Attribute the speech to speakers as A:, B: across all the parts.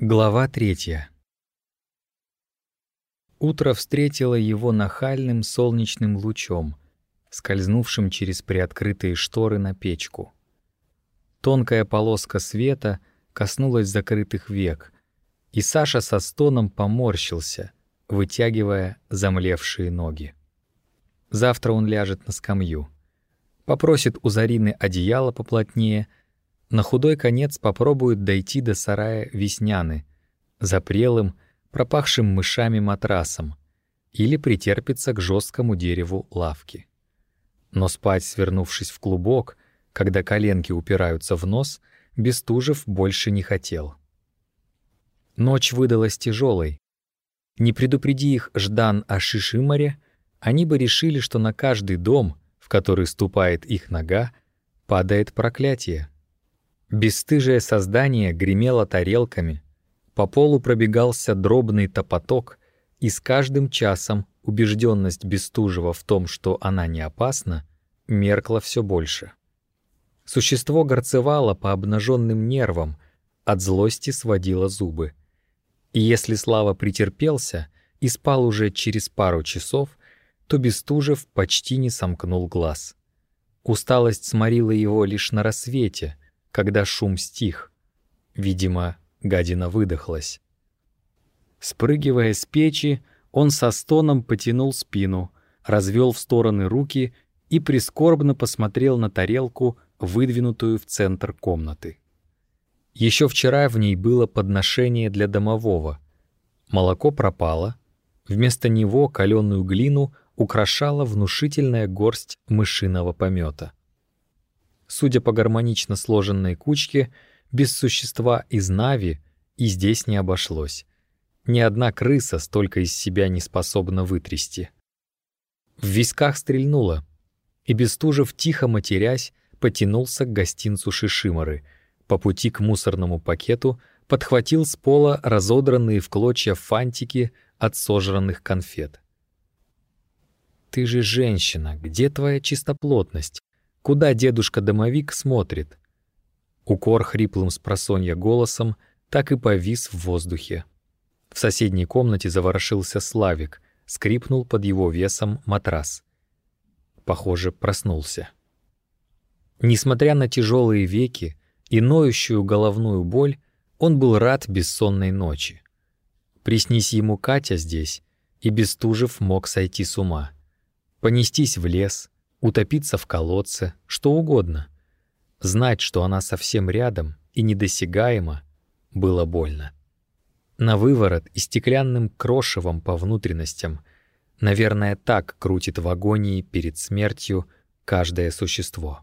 A: Глава третья. Утро встретило его нахальным солнечным лучом, скользнувшим через приоткрытые шторы на печку. Тонкая полоска света коснулась закрытых век, и Саша со стоном поморщился, вытягивая замлевшие ноги. Завтра он ляжет на скамью, попросит у Зарины одеяло поплотнее — на худой конец попробует дойти до сарая Весняны, запрелым, пропахшим мышами матрасом, или притерпится к жесткому дереву лавки. Но спать, свернувшись в клубок, когда коленки упираются в нос, Бестужев больше не хотел. Ночь выдалась тяжелой. Не предупреди их Ждан о Шишиморе, они бы решили, что на каждый дом, в который ступает их нога, падает проклятие. Бесстыжее создание гремело тарелками, по полу пробегался дробный топоток, и с каждым часом убежденность Бестужева в том, что она не опасна, меркла все больше. Существо горцевало по обнаженным нервам, от злости сводило зубы. И если Слава претерпелся и спал уже через пару часов, то Бестужев почти не сомкнул глаз. Усталость сморила его лишь на рассвете — когда шум стих. Видимо, гадина выдохлась. Спрыгивая с печи, он со стоном потянул спину, развел в стороны руки и прискорбно посмотрел на тарелку, выдвинутую в центр комнаты. Еще вчера в ней было подношение для домового. Молоко пропало, вместо него каленую глину украшала внушительная горсть мышиного помета. Судя по гармонично сложенной кучке, без существа из Нави и здесь не обошлось. Ни одна крыса столько из себя не способна вытрясти. В висках стрельнуло, и Бестужев, тихо матерясь, потянулся к гостинцу Шишиморы. По пути к мусорному пакету подхватил с пола разодранные в клочья фантики от сожранных конфет. «Ты же женщина, где твоя чистоплотность?» Куда дедушка-домовик смотрит? Укор хриплым с просонья голосом так и повис в воздухе. В соседней комнате заворошился Славик, скрипнул под его весом матрас. Похоже, проснулся. Несмотря на тяжелые веки и ноющую головную боль, он был рад бессонной ночи. Приснись ему Катя здесь, и Бестужев мог сойти с ума. Понестись в лес, утопиться в колодце, что угодно. Знать, что она совсем рядом и недосягаема, было больно. На выворот и стеклянным крошевом по внутренностям, наверное, так крутит в агонии перед смертью каждое существо.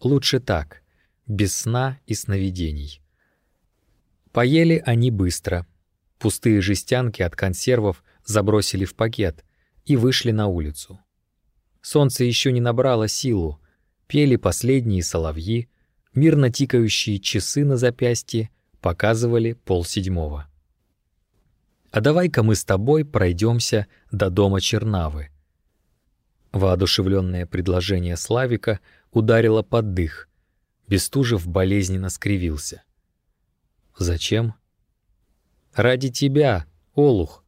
A: Лучше так, без сна и сновидений. Поели они быстро. Пустые жестянки от консервов забросили в пакет и вышли на улицу. Солнце еще не набрало силу. Пели последние соловьи, мирно тикающие часы на запястье показывали полседьмого. «А давай-ка мы с тобой пройдемся до дома Чернавы». Воодушевленное предложение Славика ударило под дых. Бестужев болезненно скривился. «Зачем?» «Ради тебя, Олух»,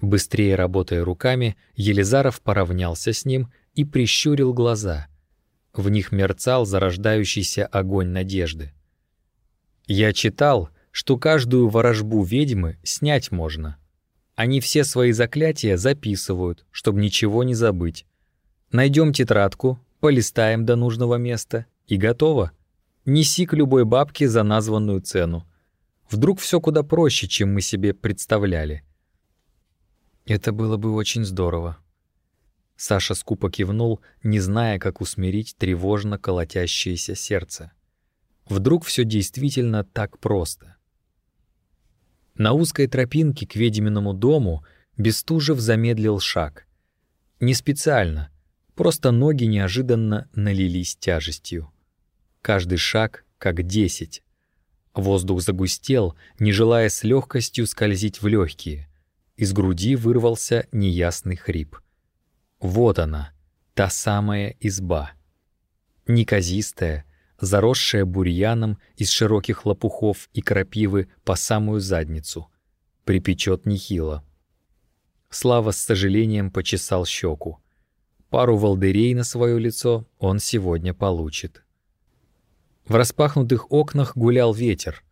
A: Быстрее работая руками, Елизаров поравнялся с ним и прищурил глаза. В них мерцал зарождающийся огонь надежды. «Я читал, что каждую ворожбу ведьмы снять можно. Они все свои заклятия записывают, чтобы ничего не забыть. Найдем тетрадку, полистаем до нужного места и готово. Неси к любой бабке за названную цену. Вдруг все куда проще, чем мы себе представляли». Это было бы очень здорово. Саша скупо кивнул, не зная, как усмирить тревожно колотящееся сердце. Вдруг все действительно так просто. На узкой тропинке к ведьминому дому Бестужев замедлил шаг. Не специально, просто ноги неожиданно налились тяжестью. Каждый шаг как десять. Воздух загустел, не желая с легкостью скользить в легкие. Из груди вырвался неясный хрип. Вот она, та самая изба. Неказистая, заросшая бурьяном из широких лопухов и крапивы по самую задницу. Припечет нехило. Слава с сожалением почесал щеку. Пару волдырей на свое лицо он сегодня получит. В распахнутых окнах гулял ветер.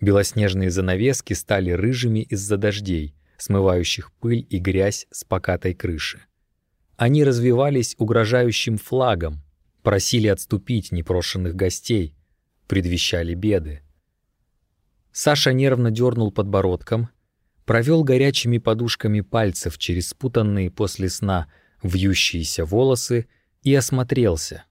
A: Белоснежные занавески стали рыжими из-за дождей, смывающих пыль и грязь с покатой крыши. Они развивались угрожающим флагом, просили отступить непрошенных гостей, предвещали беды. Саша нервно дернул подбородком, провел горячими подушками пальцев через спутанные после сна вьющиеся волосы и осмотрелся,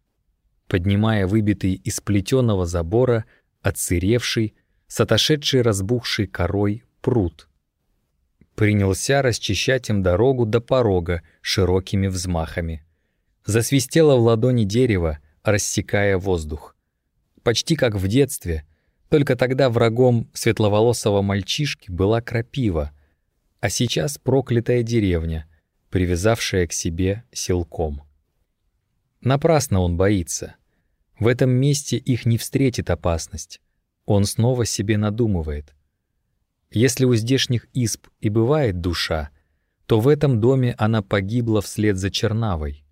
A: поднимая выбитый из плетеного забора, отсыревший, с отошедшей разбухшей корой пруд. Принялся расчищать им дорогу до порога широкими взмахами. Засвистело в ладони дерево, рассекая воздух. Почти как в детстве, только тогда врагом светловолосого мальчишки была крапива, а сейчас проклятая деревня, привязавшая к себе силком. Напрасно он боится. В этом месте их не встретит опасность. Он снова себе надумывает. Если у здешних исп и бывает душа, то в этом доме она погибла вслед за Чернавой.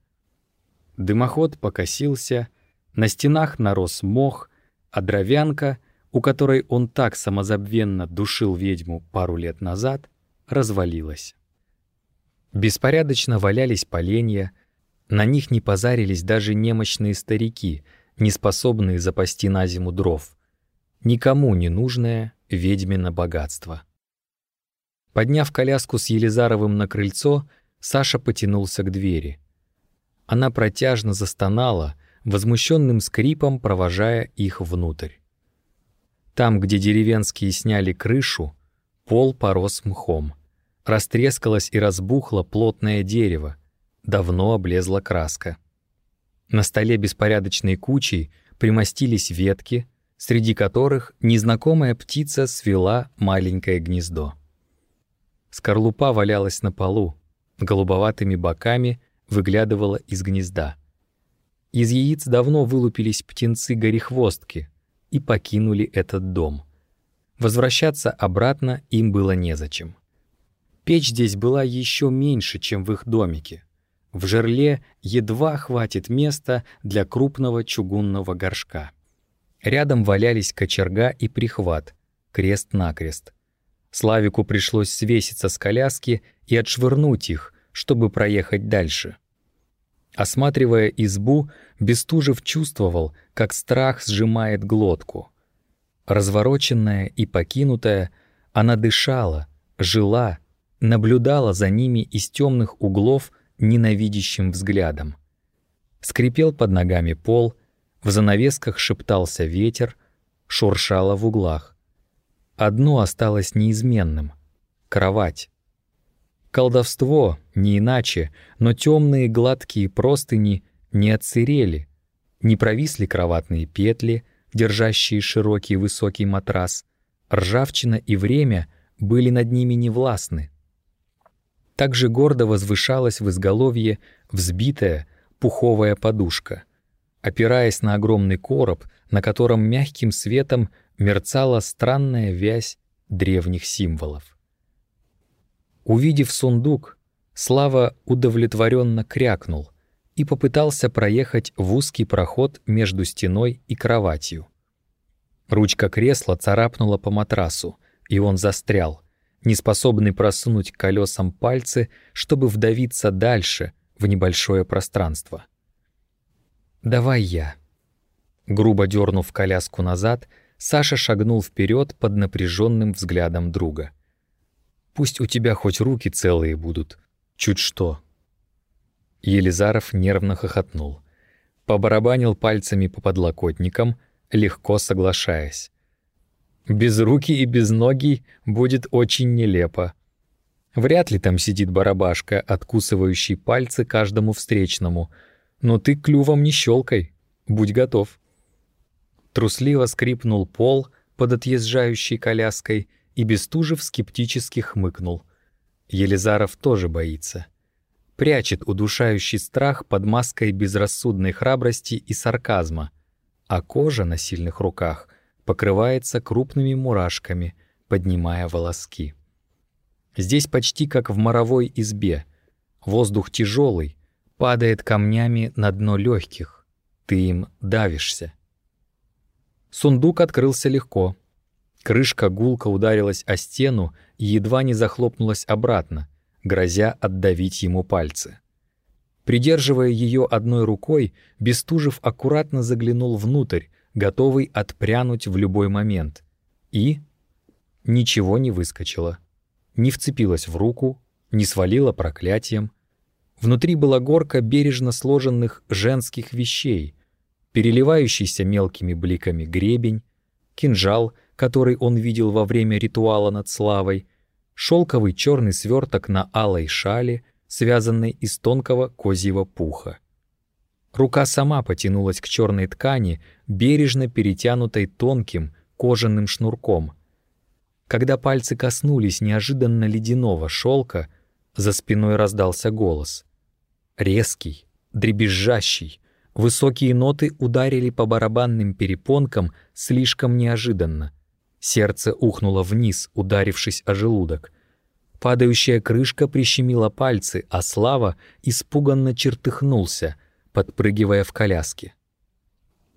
A: Дымоход покосился, на стенах нарос мох, а дровянка, у которой он так самозабвенно душил ведьму пару лет назад, развалилась. Беспорядочно валялись поленья, на них не позарились даже немощные старики, не способные запасти на зиму дров. Никому не нужное ведьмино богатство. Подняв коляску с Елизаровым на крыльцо, Саша потянулся к двери. Она протяжно застонала, возмущенным скрипом провожая их внутрь. Там, где деревенские сняли крышу, пол порос мхом. Растрескалось и разбухло плотное дерево, давно облезла краска. На столе беспорядочной кучей примостились ветки, среди которых незнакомая птица свела маленькое гнездо. Скорлупа валялась на полу, голубоватыми боками выглядывала из гнезда. Из яиц давно вылупились птенцы-горехвостки и покинули этот дом. Возвращаться обратно им было незачем. Печь здесь была еще меньше, чем в их домике. В жерле едва хватит места для крупного чугунного горшка. Рядом валялись кочерга и прихват, крест-накрест. Славику пришлось свеситься с коляски и отшвырнуть их, чтобы проехать дальше. Осматривая избу, Бестужев чувствовал, как страх сжимает глотку. Развороченная и покинутая, она дышала, жила, наблюдала за ними из темных углов ненавидящим взглядом. Скрипел под ногами пол, в занавесках шептался ветер, шуршало в углах. Одно осталось неизменным — кровать. Колдовство, не иначе, но темные гладкие простыни не отсырели, не провисли кроватные петли, держащие широкий высокий матрас, ржавчина и время были над ними невластны также гордо возвышалась в изголовье взбитая пуховая подушка. Опираясь на огромный короб, на котором мягким светом мерцала странная вязь древних символов. Увидев сундук, Слава удовлетворенно крякнул и попытался проехать в узкий проход между стеной и кроватью. Ручка кресла царапнула по матрасу, и он застрял не способный просунуть колесам пальцы, чтобы вдавиться дальше в небольшое пространство. «Давай я». Грубо дернув коляску назад, Саша шагнул вперед под напряженным взглядом друга. «Пусть у тебя хоть руки целые будут. Чуть что». Елизаров нервно хохотнул. Побарабанил пальцами по подлокотникам, легко соглашаясь. Без руки и без ноги будет очень нелепо. Вряд ли там сидит барабашка, откусывающий пальцы каждому встречному. Но ты клювом не щелкай, будь готов. Трусливо скрипнул пол под отъезжающей коляской, и Бестужев скептически хмыкнул. Елизаров тоже боится. Прячет удушающий страх под маской безрассудной храбрости и сарказма. а кожа на сильных руках покрывается крупными мурашками, поднимая волоски. Здесь почти как в моровой избе. Воздух тяжелый, падает камнями на дно легких. Ты им давишься. Сундук открылся легко. Крышка гулко ударилась о стену и едва не захлопнулась обратно, грозя отдавить ему пальцы. Придерживая ее одной рукой, Бестужев аккуратно заглянул внутрь, готовый отпрянуть в любой момент. И ничего не выскочило. Не вцепилось в руку, не свалило проклятием. Внутри была горка бережно сложенных женских вещей, переливающийся мелкими бликами гребень, кинжал, который он видел во время ритуала над славой, шелковый черный сверток на алой шале, связанной из тонкого козьего пуха. Рука сама потянулась к черной ткани, бережно перетянутой тонким кожаным шнурком. Когда пальцы коснулись неожиданно ледяного шелка, за спиной раздался голос. Резкий, дребезжащий, высокие ноты ударили по барабанным перепонкам слишком неожиданно. Сердце ухнуло вниз, ударившись о желудок. Падающая крышка прищемила пальцы, а Слава испуганно чертыхнулся — подпрыгивая в коляске.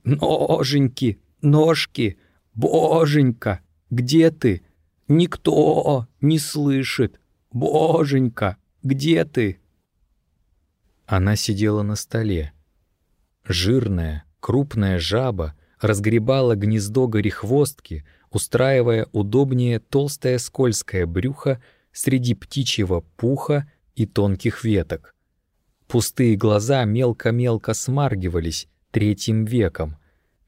A: «Ноженьки, ножки, боженька, где ты? Никто не слышит. Боженька, где ты?» Она сидела на столе. Жирная, крупная жаба разгребала гнездо горехвостки, устраивая удобнее толстое скользкое брюхо среди птичьего пуха и тонких веток. Пустые глаза мелко-мелко смаргивались третьим веком.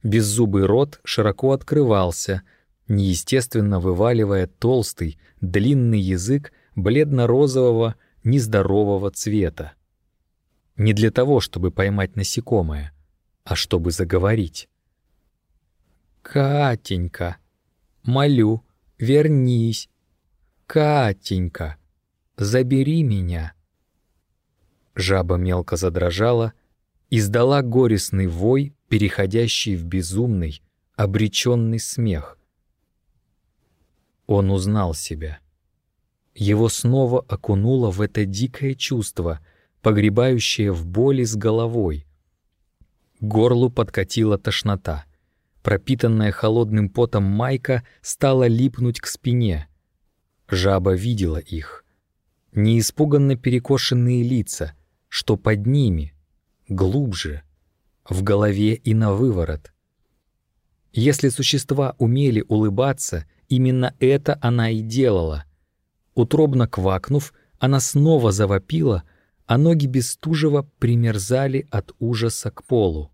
A: Беззубый рот широко открывался, неестественно вываливая толстый, длинный язык бледно-розового, нездорового цвета. Не для того, чтобы поймать насекомое, а чтобы заговорить. «Катенька, молю, вернись. Катенька, забери меня». Жаба мелко задрожала, издала горестный вой, переходящий в безумный, обреченный смех. Он узнал себя. Его снова окунуло в это дикое чувство, погребающее в боли с головой. Горлу подкатила тошнота. Пропитанная холодным потом майка стала липнуть к спине. Жаба видела их. Неиспуганно перекошенные лица, что под ними, глубже, в голове и на выворот. Если существа умели улыбаться, именно это она и делала. Утробно квакнув, она снова завопила, а ноги Бестужева примерзали от ужаса к полу.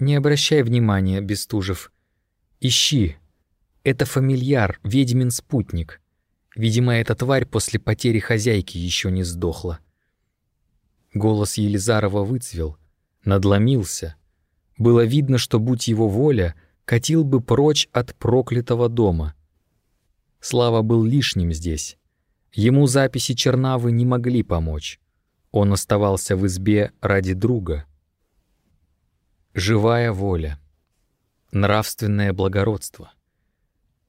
A: «Не обращай внимания, Бестужев. Ищи. Это фамильяр, ведьмин спутник. Видимо, эта тварь после потери хозяйки еще не сдохла. Голос Елизарова выцвел, надломился. Было видно, что, будь его воля, катил бы прочь от проклятого дома. Слава был лишним здесь. Ему записи Чернавы не могли помочь. Он оставался в избе ради друга. Живая воля. Нравственное благородство —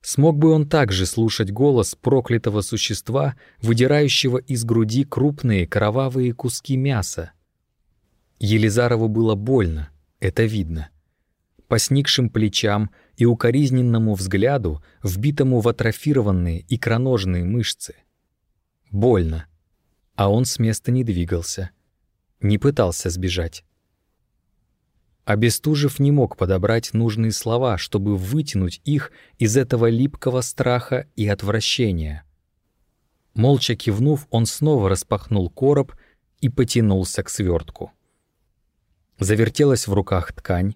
A: Смог бы он также слушать голос проклятого существа, выдирающего из груди крупные кровавые куски мяса? Елизарову было больно, это видно. По сникшим плечам и укоризненному взгляду, вбитому в атрофированные икроножные мышцы. Больно. А он с места не двигался. Не пытался сбежать. А Бестужев не мог подобрать нужные слова, чтобы вытянуть их из этого липкого страха и отвращения. Молча кивнув, он снова распахнул короб и потянулся к свертку. Завертелась в руках ткань,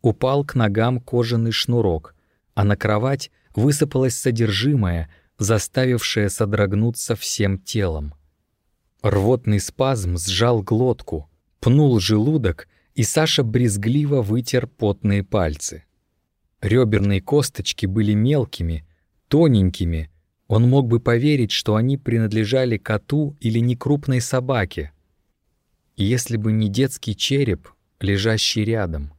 A: упал к ногам кожаный шнурок, а на кровать высыпалось содержимое, заставившее содрогнуться всем телом. Рвотный спазм сжал глотку, пнул желудок — и Саша брезгливо вытер потные пальцы. Реберные косточки были мелкими, тоненькими. Он мог бы поверить, что они принадлежали коту или некрупной собаке. Если бы не детский череп, лежащий рядом.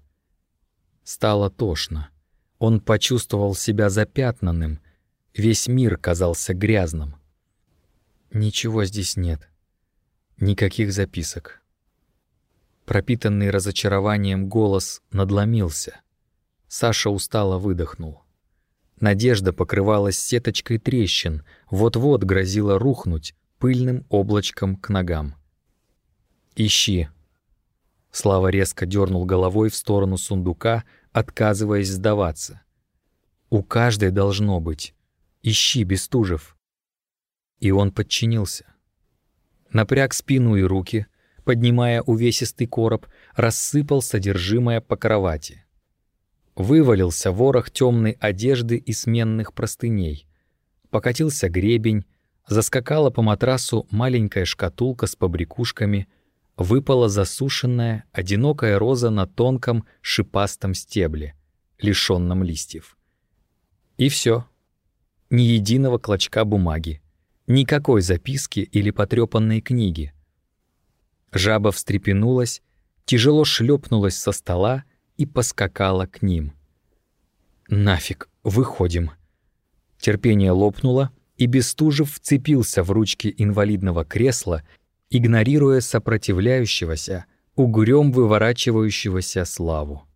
A: Стало тошно. Он почувствовал себя запятнанным. Весь мир казался грязным. Ничего здесь нет. Никаких записок. Пропитанный разочарованием голос надломился. Саша устало выдохнул. Надежда покрывалась сеточкой трещин, вот-вот грозила рухнуть пыльным облачком к ногам. «Ищи». Слава резко дернул головой в сторону сундука, отказываясь сдаваться. «У каждой должно быть. Ищи, Бестужев». И он подчинился. Напряг спину и руки, поднимая увесистый короб, рассыпал содержимое по кровати. Вывалился ворох темной одежды и сменных простыней. Покатился гребень, заскакала по матрасу маленькая шкатулка с побрякушками — выпала засушенная, одинокая роза на тонком шипастом стебле, лишённом листьев. И все. Ни единого клочка бумаги, никакой записки или потрепанной книги. Жаба встрепенулась, тяжело шлепнулась со стола и поскакала к ним. «Нафиг, выходим!» Терпение лопнуло, и Бестужев вцепился в ручки инвалидного кресла игнорируя сопротивляющегося, угрём выворачивающегося славу.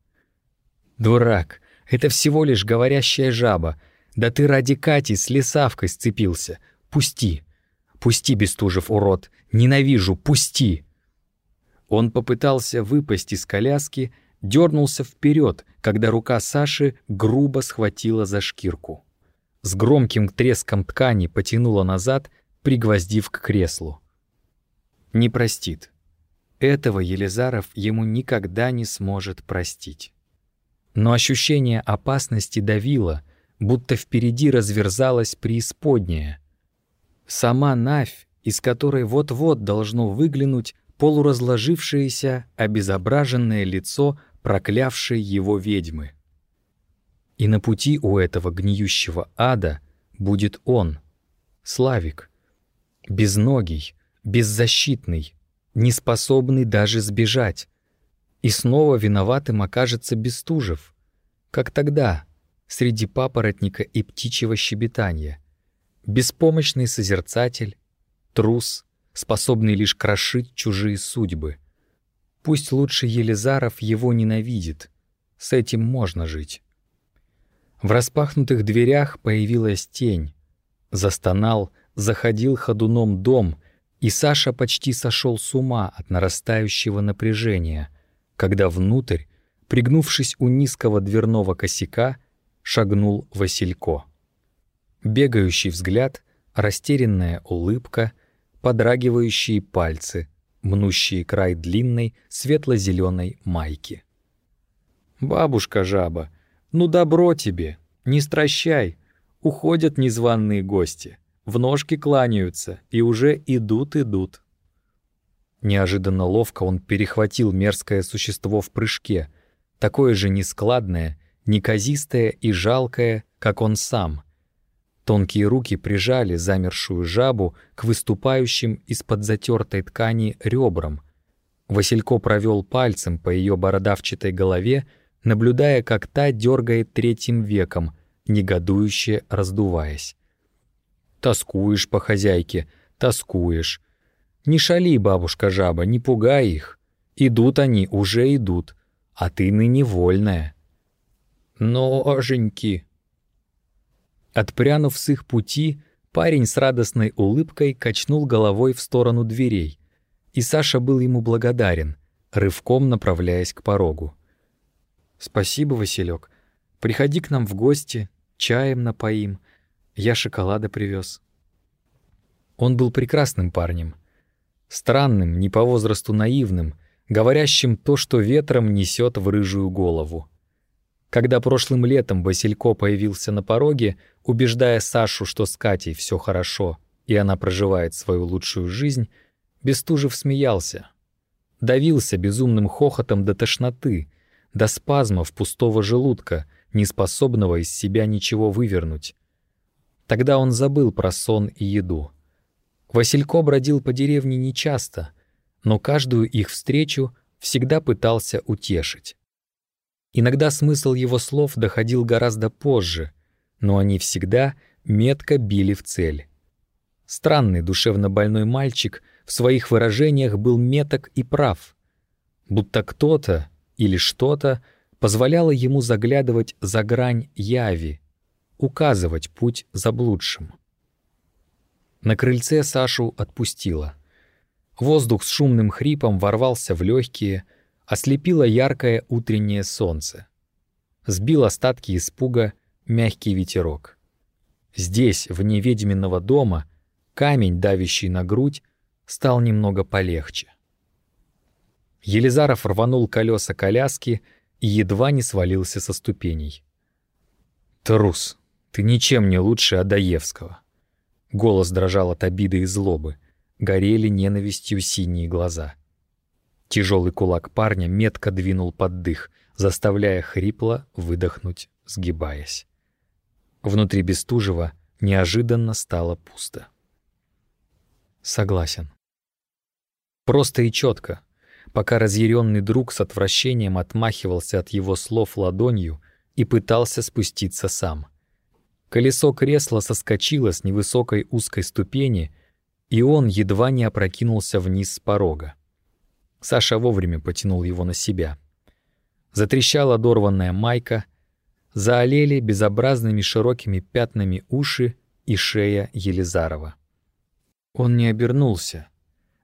A: «Дурак, это всего лишь говорящая жаба. Да ты ради Кати с лесавкой сцепился. Пусти! Пусти, Бестужев, урод! Ненавижу, пусти!» Он попытался выпасть из коляски, дернулся вперед, когда рука Саши грубо схватила за шкирку. С громким треском ткани потянула назад, пригвоздив к креслу не простит. Этого Елизаров ему никогда не сможет простить. Но ощущение опасности давило, будто впереди разверзалась преисподняя. Сама Навь, из которой вот-вот должно выглянуть полуразложившееся, обезображенное лицо проклявшей его ведьмы. И на пути у этого гниющего ада будет он, Славик, безногий, беззащитный, неспособный даже сбежать. И снова виноватым окажется Бестужев, как тогда, среди папоротника и птичьего щебетания. Беспомощный созерцатель, трус, способный лишь крошить чужие судьбы. Пусть лучше Елизаров его ненавидит, с этим можно жить. В распахнутых дверях появилась тень. Застонал, заходил ходуном дом, и Саша почти сошел с ума от нарастающего напряжения, когда внутрь, пригнувшись у низкого дверного косяка, шагнул Василько. Бегающий взгляд, растерянная улыбка, подрагивающие пальцы, мнущие край длинной светло-зеленой майки. «Бабушка жаба, ну добро тебе, не стращай, уходят незваные гости» в ножки кланяются и уже идут-идут. Неожиданно ловко он перехватил мерзкое существо в прыжке, такое же нескладное, неказистое и жалкое, как он сам. Тонкие руки прижали замершую жабу к выступающим из-под затертой ткани ребрам. Василько провел пальцем по ее бородавчатой голове, наблюдая, как та дергает третьим веком, негодующе раздуваясь. Тоскуешь по хозяйке, тоскуешь. Не шали, бабушка-жаба, не пугай их. Идут они, уже идут, а ты ныне вольная. Ноженьки. Отпрянув с их пути, парень с радостной улыбкой качнул головой в сторону дверей, и Саша был ему благодарен, рывком направляясь к порогу. «Спасибо, Василек. Приходи к нам в гости, чаем напоим. Я шоколада привез. Он был прекрасным парнем. Странным, не по возрасту наивным, говорящим то, что ветром несет в рыжую голову. Когда прошлым летом Василько появился на пороге, убеждая Сашу, что с Катей все хорошо, и она проживает свою лучшую жизнь, Бестужев смеялся. Давился безумным хохотом до тошноты, до спазмов пустого желудка, неспособного из себя ничего вывернуть. Тогда он забыл про сон и еду. Василько бродил по деревне нечасто, но каждую их встречу всегда пытался утешить. Иногда смысл его слов доходил гораздо позже, но они всегда метко били в цель. Странный душевно больной мальчик в своих выражениях был меток и прав, будто кто-то или что-то позволяло ему заглядывать за грань яви, указывать путь заблудшим. На крыльце Сашу отпустило. Воздух с шумным хрипом ворвался в легкие, ослепило яркое утреннее солнце. Сбил остатки испуга мягкий ветерок. Здесь, вне ведьминого дома, камень, давящий на грудь, стал немного полегче. Елизаров рванул колеса коляски и едва не свалился со ступеней. «Трус, ты ничем не лучше Адаевского». Голос дрожал от обиды и злобы, горели ненавистью синие глаза. Тяжелый кулак парня метко двинул под дых, заставляя хрипло выдохнуть, сгибаясь. Внутри Бестужева неожиданно стало пусто. Согласен. Просто и четко, пока разъяренный друг с отвращением отмахивался от его слов ладонью и пытался спуститься сам. Колесо кресла соскочило с невысокой узкой ступени, и он едва не опрокинулся вниз с порога. Саша вовремя потянул его на себя. Затрещала дорванная майка, заолели безобразными широкими пятнами уши и шея Елизарова. Он не обернулся,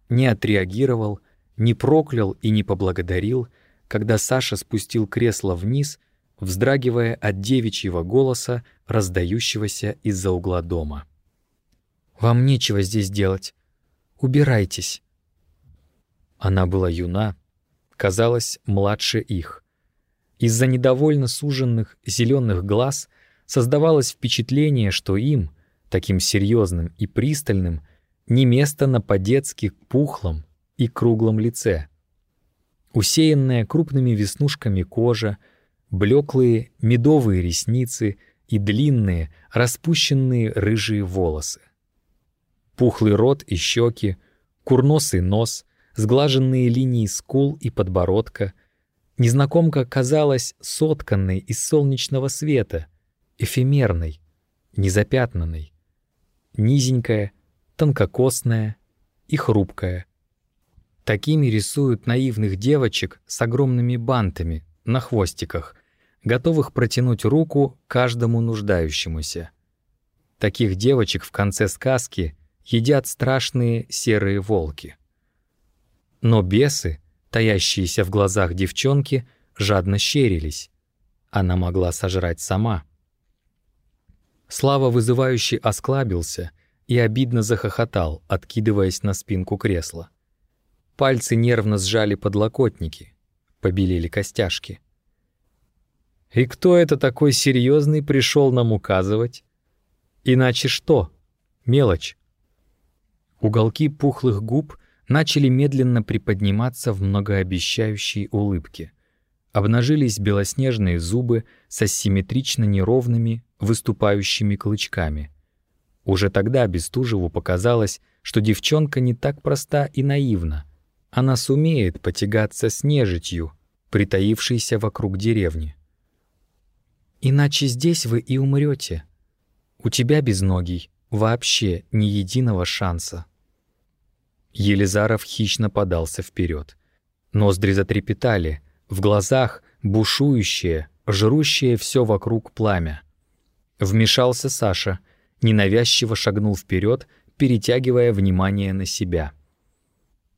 A: не отреагировал, не проклял и не поблагодарил, когда Саша спустил кресло вниз, вздрагивая от девичьего голоса, раздающегося из-за угла дома. «Вам нечего здесь делать. Убирайтесь». Она была юна, казалась младше их. Из-за недовольно суженных зеленых глаз создавалось впечатление, что им, таким серьезным и пристальным, не место на по-детски пухлом, и круглом лице. Усеянная крупными веснушками кожа, блеклые медовые ресницы и длинные, распущенные рыжие волосы. Пухлый рот и щеки, курносый нос, сглаженные линии скул и подбородка. Незнакомка казалась сотканной из солнечного света, эфемерной, незапятнанной. Низенькая, тонкокосная и хрупкая, Такими рисуют наивных девочек с огромными бантами на хвостиках, готовых протянуть руку каждому нуждающемуся. Таких девочек в конце сказки едят страшные серые волки. Но бесы, таящиеся в глазах девчонки, жадно щерились. Она могла сожрать сама. Слава вызывающе осклабился и обидно захохотал, откидываясь на спинку кресла. Пальцы нервно сжали подлокотники, побелели костяшки. «И кто это такой серьезный пришел нам указывать? Иначе что? Мелочь». Уголки пухлых губ начали медленно приподниматься в многообещающей улыбке. Обнажились белоснежные зубы с асимметрично неровными, выступающими клычками. Уже тогда Бестужеву показалось, что девчонка не так проста и наивна — она сумеет потягаться с нежитью, притаившейся вокруг деревни. Иначе здесь вы и умрете. У тебя, безногий, вообще ни единого шанса. Елизаров хищно подался вперед. Ноздри затрепетали, в глазах бушующее, жрущее все вокруг пламя. Вмешался Саша, ненавязчиво шагнул вперед, перетягивая внимание на себя.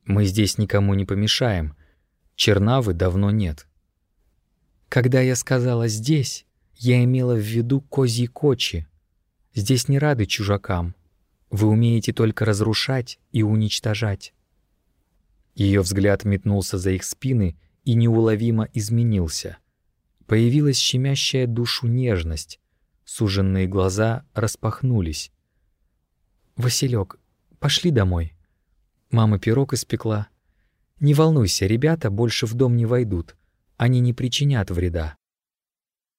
A: Мы здесь никому не помешаем. Чернавы давно нет. Когда я сказала «здесь», я имела в виду козьи кочи. Здесь не рады чужакам. Вы умеете только разрушать и уничтожать. Ее взгляд метнулся за их спины и неуловимо изменился. Появилась щемящая душу нежность. Суженные глаза распахнулись. «Василек, пошли домой». Мама пирог испекла. Не волнуйся, ребята больше в дом не войдут. Они не причинят вреда.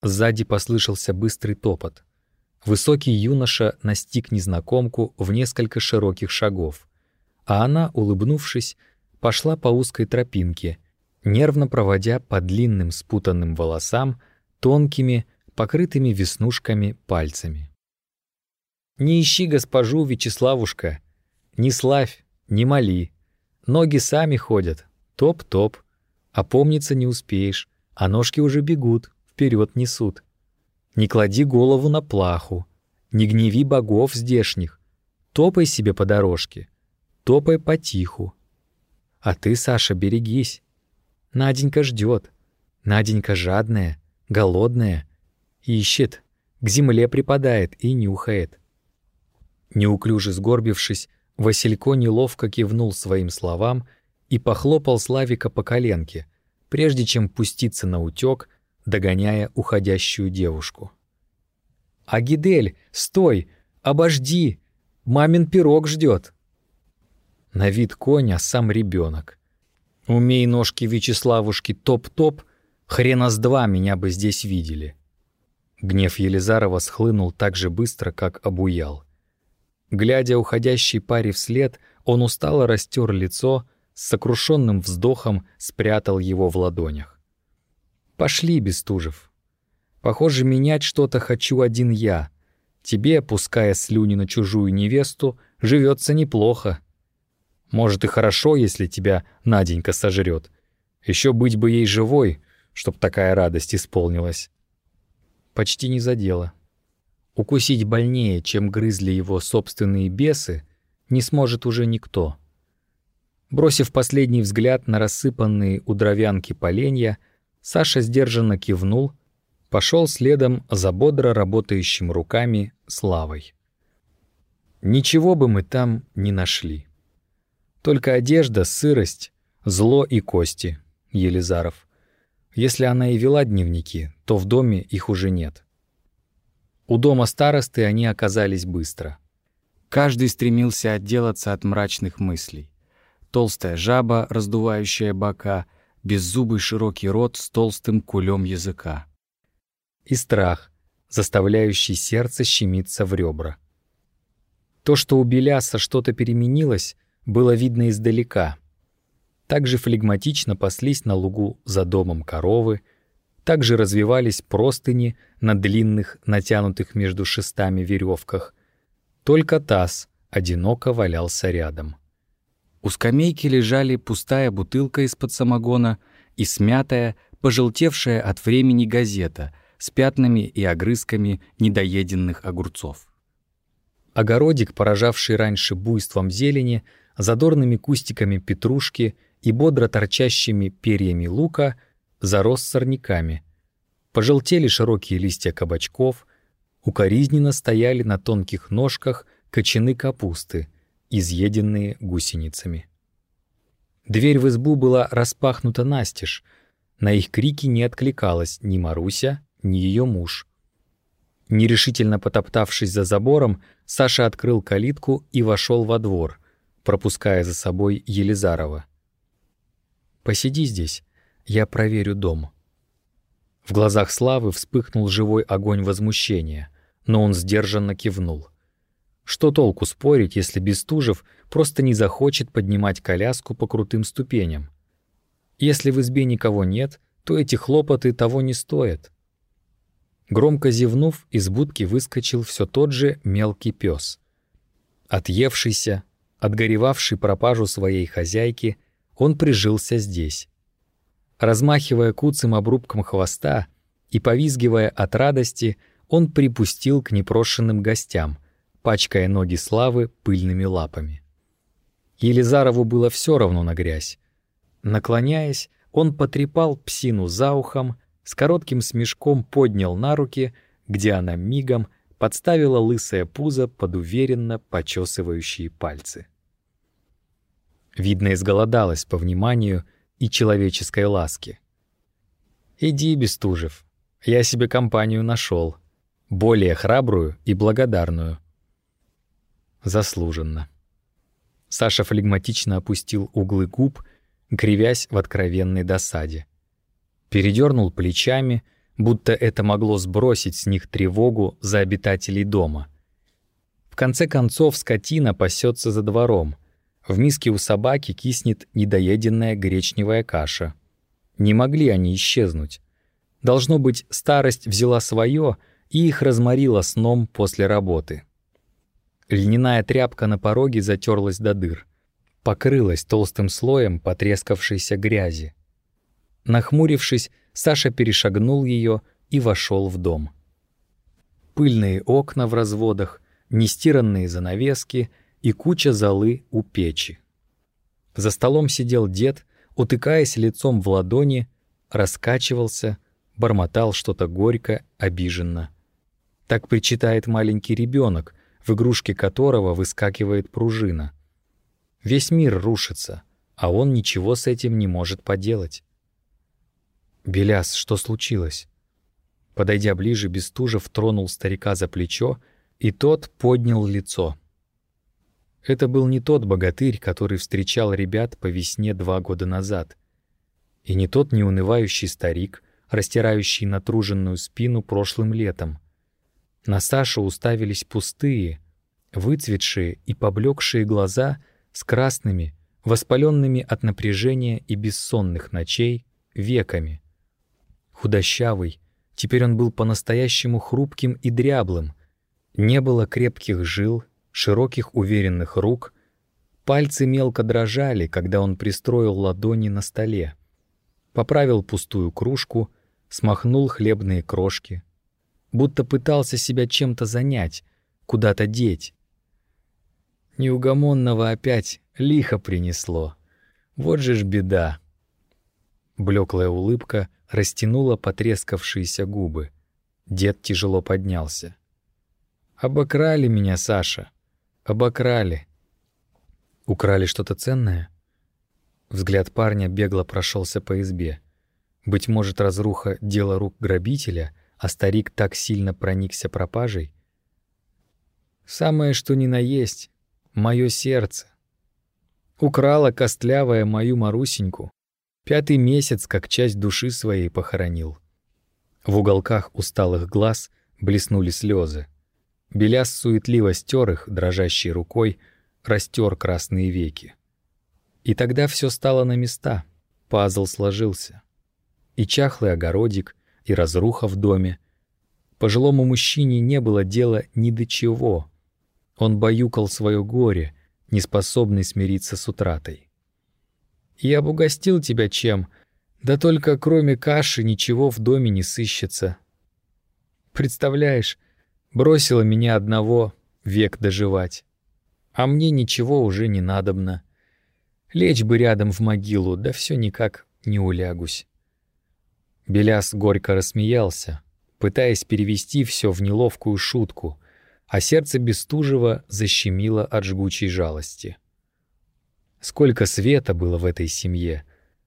A: Сзади послышался быстрый топот. Высокий юноша настиг незнакомку в несколько широких шагов, а она, улыбнувшись, пошла по узкой тропинке, нервно проводя по длинным спутанным волосам тонкими, покрытыми веснушками пальцами. «Не ищи госпожу Вячеславушка, не славь, не моли. Ноги сами ходят, топ-топ. Опомниться не успеешь, а ножки уже бегут, вперед несут. Не клади голову на плаху, не гневи богов здешних. Топай себе по дорожке, топай потиху. А ты, Саша, берегись. Наденька ждет. Наденька жадная, голодная, ищет, к земле припадает и нюхает. Неуклюже сгорбившись, Василько неловко кивнул своим словам и похлопал Славика по коленке, прежде чем пуститься на утёк, догоняя уходящую девушку. «Агидель, стой! Обожди! Мамин пирог ждет!» На вид коня сам ребенок. Умей ножки Вячеславушки топ-топ, хрена с два меня бы здесь видели. Гнев Елизарова схлынул так же быстро, как обуял. Глядя уходящей паре вслед, он устало растер лицо, с сокрушенным вздохом спрятал его в ладонях. «Пошли, Бестужев. Похоже, менять что-то хочу один я. Тебе, пуская слюни на чужую невесту, живется неплохо. Может и хорошо, если тебя Наденька сожрет. Еще быть бы ей живой, чтоб такая радость исполнилась». Почти не задело. Укусить больнее, чем грызли его собственные бесы, не сможет уже никто. Бросив последний взгляд на рассыпанные у дровянки поленья, Саша сдержанно кивнул, пошел следом за бодро работающим руками Славой. Ничего бы мы там не нашли. Только одежда, сырость, зло и кости, Елизаров. Если она и вела дневники, то в доме их уже нет. У дома старосты они оказались быстро. Каждый стремился отделаться от мрачных мыслей. Толстая жаба, раздувающая бока, беззубый широкий рот с толстым кулем языка. И страх, заставляющий сердце щемиться в ребра. То, что у Беляса что-то переменилось, было видно издалека. Также флегматично паслись на лугу за домом коровы — также развивались простыни на длинных, натянутых между шестами веревках. Только таз одиноко валялся рядом. У скамейки лежали пустая бутылка из-под самогона и смятая, пожелтевшая от времени газета с пятнами и огрызками недоеденных огурцов. Огородик, поражавший раньше буйством зелени, задорными кустиками петрушки и бодро торчащими перьями лука — зарос сорняками. Пожелтели широкие листья кабачков, укоризненно стояли на тонких ножках кочаны капусты, изъеденные гусеницами. Дверь в избу была распахнута настежь, на их крики не откликалась ни Маруся, ни ее муж. Нерешительно потоптавшись за забором, Саша открыл калитку и вошел во двор, пропуская за собой Елизарова. «Посиди здесь, я проверю дом». В глазах Славы вспыхнул живой огонь возмущения, но он сдержанно кивнул. Что толку спорить, если Бестужев просто не захочет поднимать коляску по крутым ступеням? Если в избе никого нет, то эти хлопоты того не стоят. Громко зевнув, из будки выскочил все тот же мелкий пес. Отъевшийся, отгоревавший пропажу своей хозяйки, он прижился здесь. Размахивая куцым обрубком хвоста и повизгивая от радости, он припустил к непрошенным гостям, пачкая ноги Славы пыльными лапами. Елизарову было все равно на грязь. Наклоняясь, он потрепал псину за ухом, с коротким смешком поднял на руки, где она мигом подставила лысое пузо под уверенно почесывающие пальцы. Видно, изголодалась по вниманию и человеческой ласки. «Иди, Бестужев, я себе компанию нашел, более храбрую и благодарную». Заслуженно. Саша флегматично опустил углы губ, кривясь в откровенной досаде. Передернул плечами, будто это могло сбросить с них тревогу за обитателей дома. В конце концов, скотина пасется за двором — в миске у собаки киснет недоеденная гречневая каша. Не могли они исчезнуть. Должно быть, старость взяла свое и их разморила сном после работы. Льняная тряпка на пороге затерлась до дыр. Покрылась толстым слоем потрескавшейся грязи. Нахмурившись, Саша перешагнул ее и вошел в дом. Пыльные окна в разводах, нестиранные занавески и куча золы у печи. За столом сидел дед, утыкаясь лицом в ладони, раскачивался, бормотал что-то горько, обиженно. Так причитает маленький ребенок, в игрушке которого выскакивает пружина. Весь мир рушится, а он ничего с этим не может поделать. «Беляс, что случилось?» Подойдя ближе, Бестужев тронул старика за плечо, и тот поднял лицо. Это был не тот богатырь, который встречал ребят по весне два года назад, и не тот неунывающий старик, растирающий натруженную спину прошлым летом. На Сашу уставились пустые, выцветшие и поблекшие глаза с красными, воспаленными от напряжения и бессонных ночей, веками. Худощавый, теперь он был по-настоящему хрупким и дряблым. Не было крепких жил, широких уверенных рук. Пальцы мелко дрожали, когда он пристроил ладони на столе. Поправил пустую кружку, смахнул хлебные крошки — будто пытался себя чем-то занять, куда-то деть. Неугомонного опять лихо принесло. Вот же ж беда. Блеклая улыбка растянула потрескавшиеся губы. Дед тяжело поднялся. «Обокрали меня, Саша. Обокрали». «Украли что-то ценное?» Взгляд парня бегло прошелся по избе. Быть может, разруха — дело рук грабителя — а старик так сильно проникся пропажей? Самое что ни на есть — мое сердце. Украла костлявая мою Марусеньку. Пятый месяц, как часть души своей похоронил. В уголках усталых глаз блеснули слезы. Беляс суетливо стер их, дрожащей рукой, растер красные веки. И тогда все стало на места, пазл сложился. И чахлый огородик, и разруха в доме. Пожилому мужчине не было дела ни до чего. Он баюкал свое горе, неспособный смириться с утратой. «Я бы угостил тебя чем, да только кроме каши ничего в доме не сыщется. Представляешь, бросила меня одного век доживать, а мне ничего уже не надобно. Лечь бы рядом в могилу, да все никак не улягусь». Беляс горько рассмеялся, пытаясь перевести все в неловкую шутку, а сердце Бестужева защемило от жгучей жалости. Сколько света было в этой семье,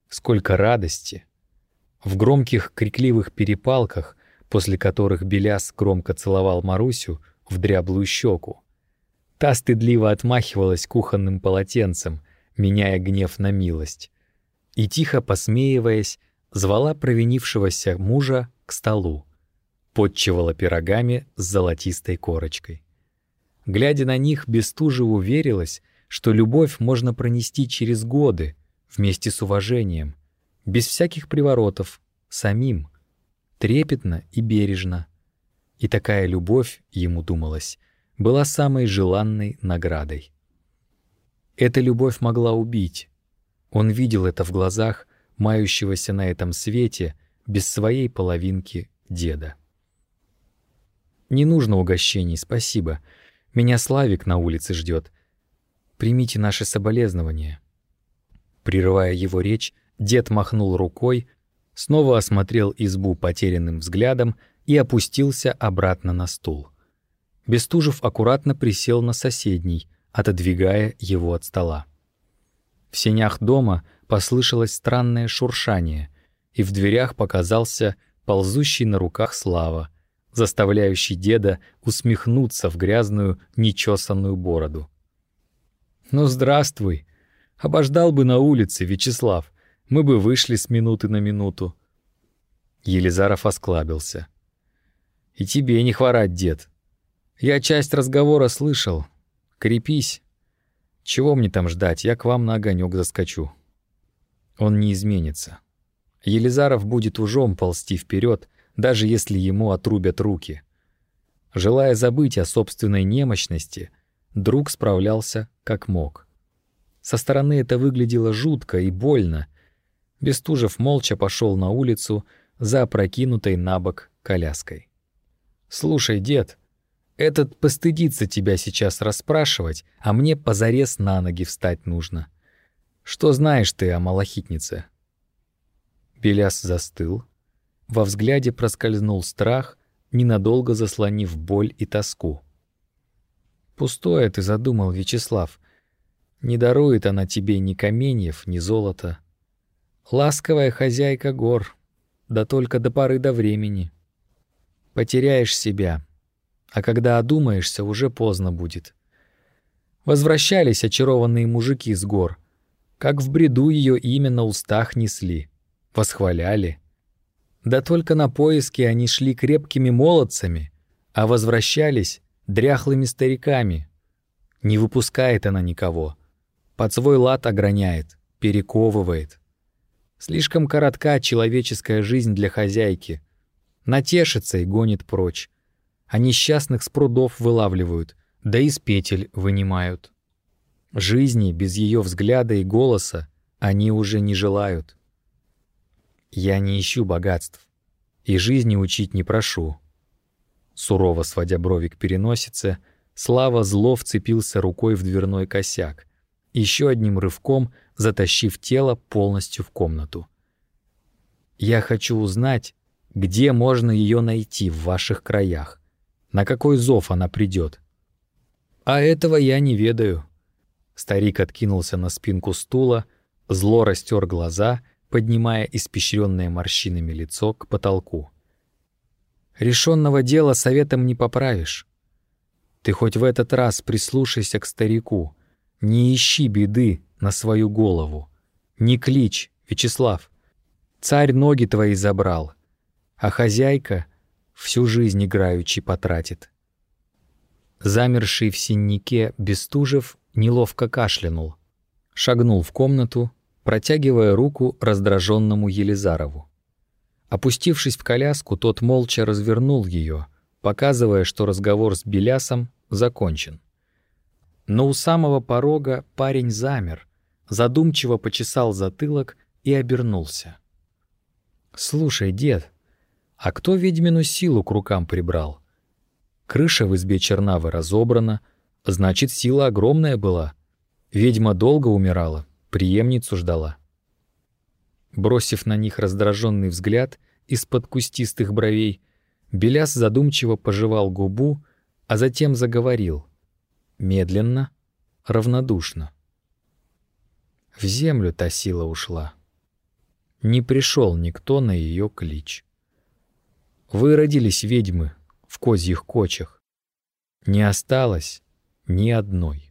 A: сколько радости. В громких крикливых перепалках, после которых Беляс громко целовал Марусю в дряблую щеку. Та стыдливо отмахивалась кухонным полотенцем, меняя гнев на милость. И тихо посмеиваясь, звала провинившегося мужа к столу, подчивала пирогами с золотистой корочкой. Глядя на них, Бестужеву верилось, что любовь можно пронести через годы, вместе с уважением, без всяких приворотов, самим, трепетно и бережно. И такая любовь, ему думалось, была самой желанной наградой. Эта любовь могла убить. Он видел это в глазах, мающегося на этом свете без своей половинки деда. «Не нужно угощений, спасибо. Меня Славик на улице ждет. Примите наши соболезнования». Прерывая его речь, дед махнул рукой, снова осмотрел избу потерянным взглядом и опустился обратно на стул. Бестужев аккуратно присел на соседний, отодвигая его от стола. В сенях дома — послышалось странное шуршание, и в дверях показался ползущий на руках Слава, заставляющий деда усмехнуться в грязную, нечесанную бороду. «Ну, здравствуй! Обождал бы на улице, Вячеслав, мы бы вышли с минуты на минуту». Елизаров осклабился. «И тебе не хворать, дед. Я часть разговора слышал. Крепись. Чего мне там ждать, я к вам на огонек заскочу». Он не изменится. Елизаров будет ужом ползти вперед, даже если ему отрубят руки. Желая забыть о собственной немощности, друг справлялся как мог. Со стороны это выглядело жутко и больно. Бестужев молча пошел на улицу за опрокинутой на бок коляской. «Слушай, дед, этот постыдится тебя сейчас расспрашивать, а мне позарез на ноги встать нужно. Что знаешь ты о малахитнице?» Беляс застыл. Во взгляде проскользнул страх, ненадолго заслонив боль и тоску. «Пустое ты задумал, Вячеслав. Не дарует она тебе ни каменьев, ни золота. Ласковая хозяйка гор, да только до поры до времени. Потеряешь себя, а когда одумаешься, уже поздно будет. Возвращались очарованные мужики с гор, как в бреду ее имя на устах несли, восхваляли. Да только на поиски они шли крепкими молодцами, а возвращались дряхлыми стариками. Не выпускает она никого. Под свой лад ограняет, перековывает. Слишком коротка человеческая жизнь для хозяйки. Натешится и гонит прочь. А несчастных с прудов вылавливают, да из петель вынимают. Жизни без ее взгляда и голоса они уже не желают. Я не ищу богатств и жизни учить не прошу. Сурово сводя брови к переносице, Слава зло вцепился рукой в дверной косяк, еще одним рывком затащив тело полностью в комнату. «Я хочу узнать, где можно ее найти в ваших краях, на какой зов она придет. «А этого я не ведаю». Старик откинулся на спинку стула, зло растер глаза, поднимая испещренное морщинами лицо к потолку. Решенного дела советом не поправишь. Ты хоть в этот раз прислушайся к старику, не ищи беды на свою голову. Не клич, Вячеслав. Царь ноги твои забрал, а хозяйка всю жизнь играючи потратит. Замерший в синнике Бестужев неловко кашлянул, шагнул в комнату, протягивая руку раздраженному Елизарову. Опустившись в коляску, тот молча развернул ее, показывая, что разговор с Белясом закончен. Но у самого порога парень замер, задумчиво почесал затылок и обернулся. «Слушай, дед, а кто ведьмину силу к рукам прибрал? Крыша в избе Чернавы разобрана, значит, сила огромная была. Ведьма долго умирала, преемницу ждала». Бросив на них раздраженный взгляд из-под кустистых бровей, Беляс задумчиво пожевал губу, а затем заговорил. Медленно, равнодушно. В землю та сила ушла. Не пришел никто на ее клич. Вы родились ведьмы в козьих кочах. Не осталось ни одной.